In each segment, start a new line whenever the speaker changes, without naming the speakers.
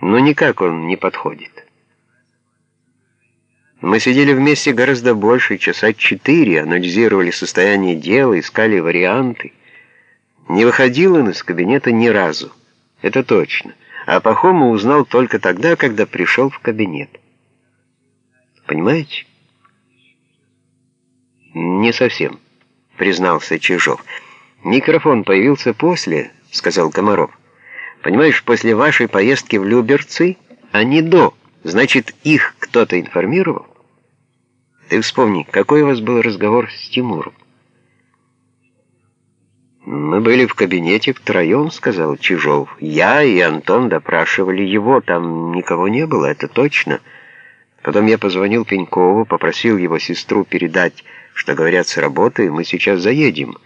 Но никак он не подходит. Мы сидели вместе гораздо больше, часа четыре, анализировали состояние дела, искали варианты. Не выходил он из кабинета ни разу, это точно. А Пахома узнал только тогда, когда пришел в кабинет. Понимаете? Не совсем, признался Чижов. Микрофон появился после, сказал Комаров. Понимаешь, после вашей поездки в Люберцы, а не до. Значит, их кто-то информировал? Ты вспомни, какой у вас был разговор с Тимуром? «Мы были в кабинете втроем», — сказал Чижов. «Я и Антон допрашивали его, там никого не было, это точно». Потом я позвонил Пенькову, попросил его сестру передать, что говорят с работы, мы сейчас заедем.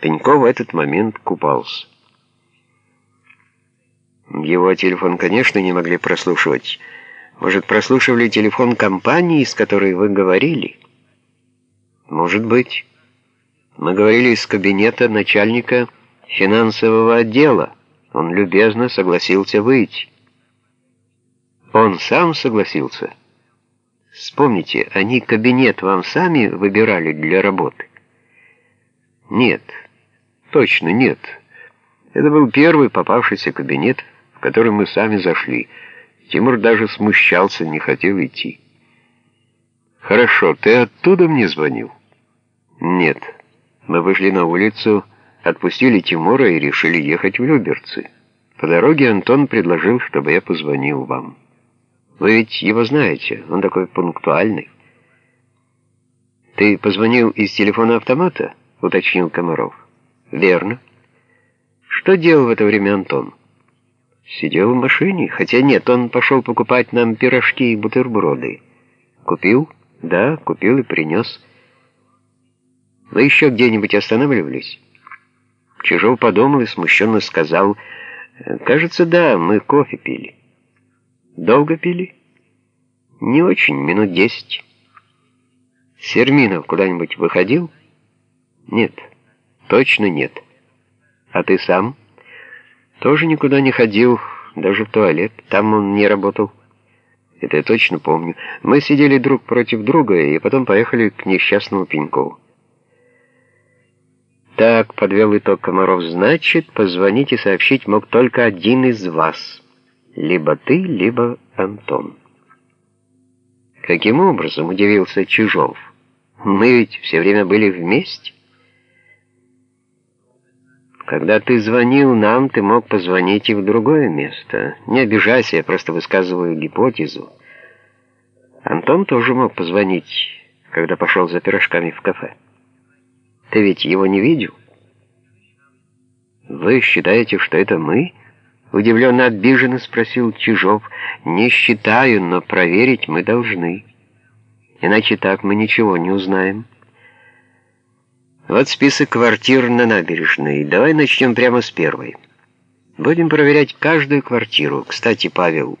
Пеньков в этот момент купался. Его телефон, конечно, не могли прослушивать. Может, прослушивали телефон компании, с которой вы говорили? Может быть. Мы говорили из кабинета начальника финансового отдела. Он любезно согласился выйти. Он сам согласился. Вспомните, они кабинет вам сами выбирали для работы? Нет, точно нет. Это был первый попавшийся кабинет, который мы сами зашли. Тимур даже смущался, не хотел идти. «Хорошо, ты оттуда мне звонил?» «Нет». Мы вышли на улицу, отпустили Тимура и решили ехать в Люберцы. По дороге Антон предложил, чтобы я позвонил вам. Вы ведь его знаете, он такой пунктуальный. «Ты позвонил из телефона автомата?» — уточнил Комаров. «Верно». «Что делал в это время Антон?» «Сидел в машине, хотя нет, он пошел покупать нам пирожки и бутерброды». «Купил?» «Да, купил и принес». Вы еще где-нибудь останавливались?» Чижов подумал и смущенно сказал, «Кажется, да, мы кофе пили». «Долго пили?» «Не очень, минут десять». «Серминов куда-нибудь выходил?» «Нет, точно нет». «А ты сам?» «Тоже никуда не ходил, даже в туалет. Там он не работал». «Это я точно помню. Мы сидели друг против друга и потом поехали к несчастному Пенькову». Так, подвел итог Комаров, значит, позвонить и сообщить мог только один из вас. Либо ты, либо Антон. Каким образом, удивился Чижов. Мы ведь все время были вместе. Когда ты звонил нам, ты мог позвонить и в другое место. Не обижайся, я просто высказываю гипотезу. Антон тоже мог позвонить, когда пошел за пирожками в кафе. Ты ведь его не видел? Вы считаете, что это мы? Удивленно обиженно спросил Чижов. Не считаю, но проверить мы должны. Иначе так мы ничего не узнаем. Вот список квартир на набережной. Давай начнем прямо с первой. Будем проверять каждую квартиру. Кстати, Павел,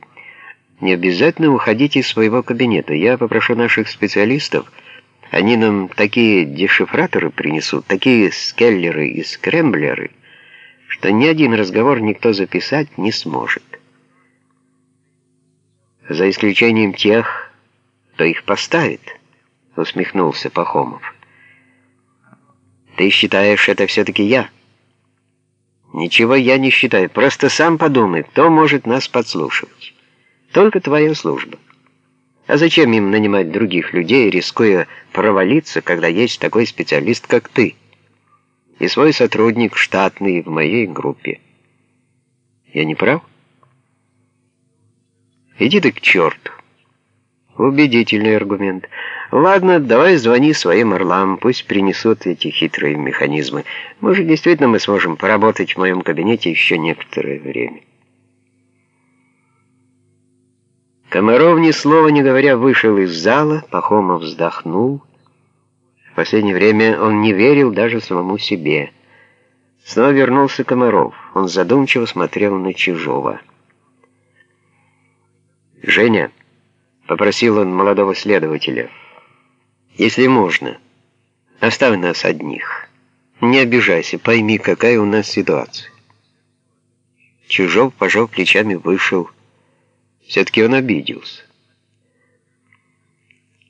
не обязательно уходить из своего кабинета. Я попрошу наших специалистов они нам такие дешифраторы принесут, такие скеллеры и скрэмблеры, что ни один разговор никто записать не сможет. За исключением тех, кто их поставит, усмехнулся Пахомов. Ты считаешь, это все-таки я? Ничего я не считаю, просто сам подумай, кто может нас подслушивать. Только твоя служба. А зачем им нанимать других людей, рискуя провалиться, когда есть такой специалист, как ты? И свой сотрудник штатный в моей группе. Я не прав? Иди ты к черту. Убедительный аргумент. Ладно, давай звони своим орлам, пусть принесут эти хитрые механизмы. Может, действительно мы сможем поработать в моем кабинете еще некоторое время. Комаров, ни слова не говоря, вышел из зала, Пахомов вздохнул. В последнее время он не верил даже самому себе. Снова вернулся Комаров. Он задумчиво смотрел на Чижова. «Женя», — попросил он молодого следователя, — «если можно, оставь нас одних. Не обижайся, пойми, какая у нас ситуация». Чижов, пожал плечами, вышел Все-таки он обиделся.